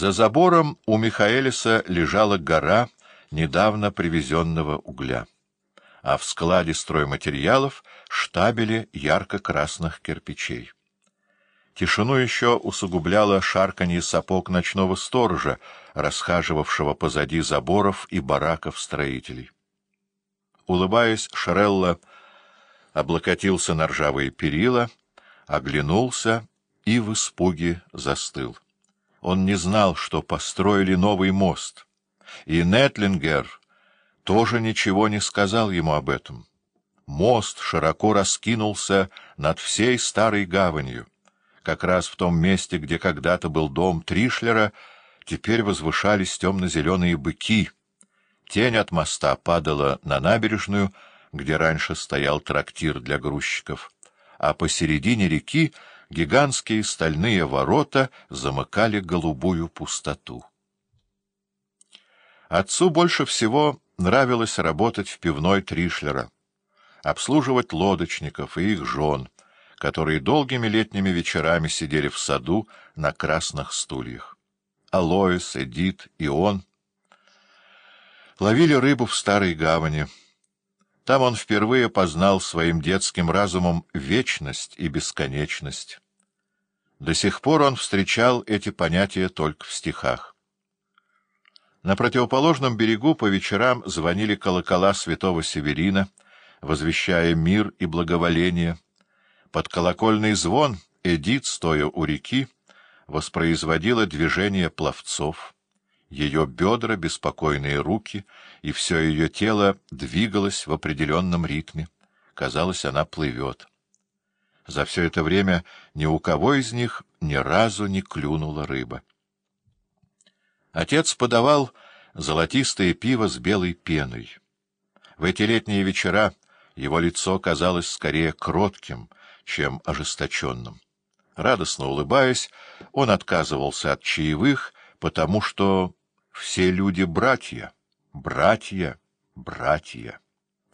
За забором у Михаэлиса лежала гора недавно привезенного угля, а в складе стройматериалов штабели ярко-красных кирпичей. Тишину еще усугубляло шарканье сапог ночного сторожа, расхаживавшего позади заборов и бараков строителей. Улыбаясь, Шарелла облокотился на ржавые перила, оглянулся и в испуге застыл. Он не знал, что построили новый мост, и Нетлингер тоже ничего не сказал ему об этом. Мост широко раскинулся над всей старой гаванью. Как раз в том месте, где когда-то был дом Тришлера, теперь возвышались темно-зеленые быки. Тень от моста падала на набережную, где раньше стоял трактир для грузчиков, а посередине реки гигантские стальные ворота замыкали голубую пустоту. Отцу больше всего нравилось работать в пивной Тришлера, обслуживать лодочников и их жен, которые долгими летними вечерами сидели в саду на красных стульях. Алоис, Эдит и он ловили рыбу в старой гавани. Там он впервые познал своим детским разумом вечность и бесконечность. До сих пор он встречал эти понятия только в стихах. На противоположном берегу по вечерам звонили колокола святого Северина, возвещая мир и благоволение. Под колокольный звон Эдит, стоя у реки, воспроизводила движение пловцов. Ее бедра, беспокойные руки и все ее тело двигалось в определенном ритме. Казалось, она плывет. За все это время ни у кого из них ни разу не клюнула рыба. Отец подавал золотистое пиво с белой пеной. В эти летние вечера его лицо казалось скорее кротким, чем ожесточенным. Радостно улыбаясь, он отказывался от чаевых, потому что все люди — братья, братья, братья.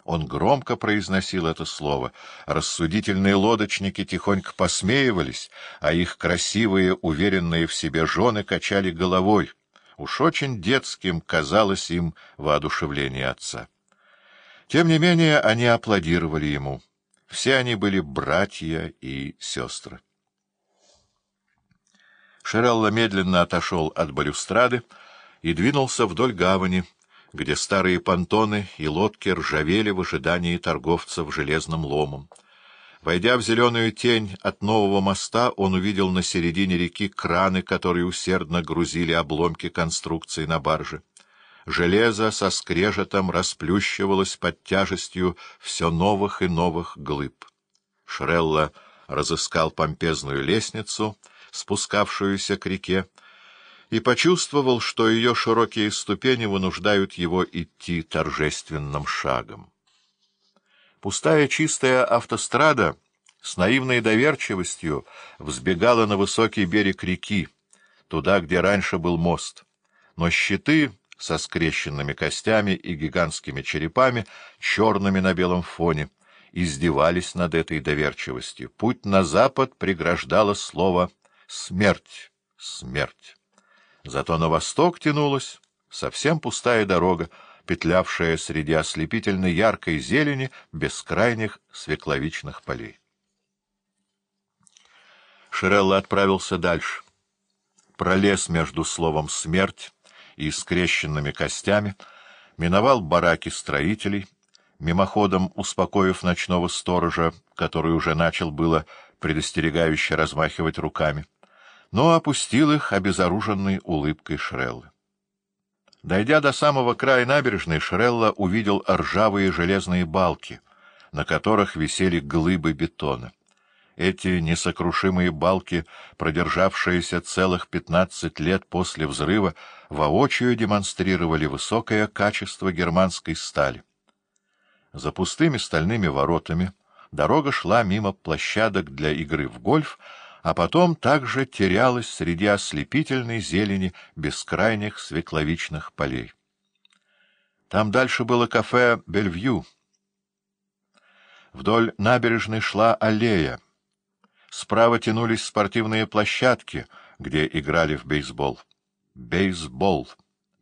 Он громко произносил это слово. Рассудительные лодочники тихонько посмеивались, а их красивые, уверенные в себе жены качали головой. Уж очень детским казалось им воодушевление отца. Тем не менее, они аплодировали ему. Все они были братья и сестры. Шерелла медленно отошел от балюстрады и двинулся вдоль гавани, где старые понтоны и лодки ржавели в ожидании торговцев железным ломом. Войдя в зеленую тень от нового моста, он увидел на середине реки краны, которые усердно грузили обломки конструкции на барже. Железо со скрежетом расплющивалось под тяжестью все новых и новых глыб. Шрелла разыскал помпезную лестницу, спускавшуюся к реке, и почувствовал, что ее широкие ступени вынуждают его идти торжественным шагом. Пустая чистая автострада с наивной доверчивостью взбегала на высокий берег реки, туда, где раньше был мост. Но щиты со скрещенными костями и гигантскими черепами, черными на белом фоне, издевались над этой доверчивостью. Путь на запад преграждало слово «смерть, смерть». Зато на восток тянулась совсем пустая дорога, петлявшая среди ослепительно яркой зелени бескрайних свекловичных полей. Ширелла отправился дальше. Пролез между словом «смерть» и скрещенными костями, миновал бараки строителей, мимоходом успокоив ночного сторожа, который уже начал было предостерегающе размахивать руками но опустил их обезоруженной улыбкой Шреллы. Дойдя до самого края набережной, Шрелла увидел ржавые железные балки, на которых висели глыбы бетона. Эти несокрушимые балки, продержавшиеся целых пятнадцать лет после взрыва, воочию демонстрировали высокое качество германской стали. За пустыми стальными воротами дорога шла мимо площадок для игры в гольф, а потом также терялась среди ослепительной зелени бескрайних свекловичных полей. Там дальше было кафе «Бельвью». Вдоль набережной шла аллея. Справа тянулись спортивные площадки, где играли в бейсбол. бейсбол.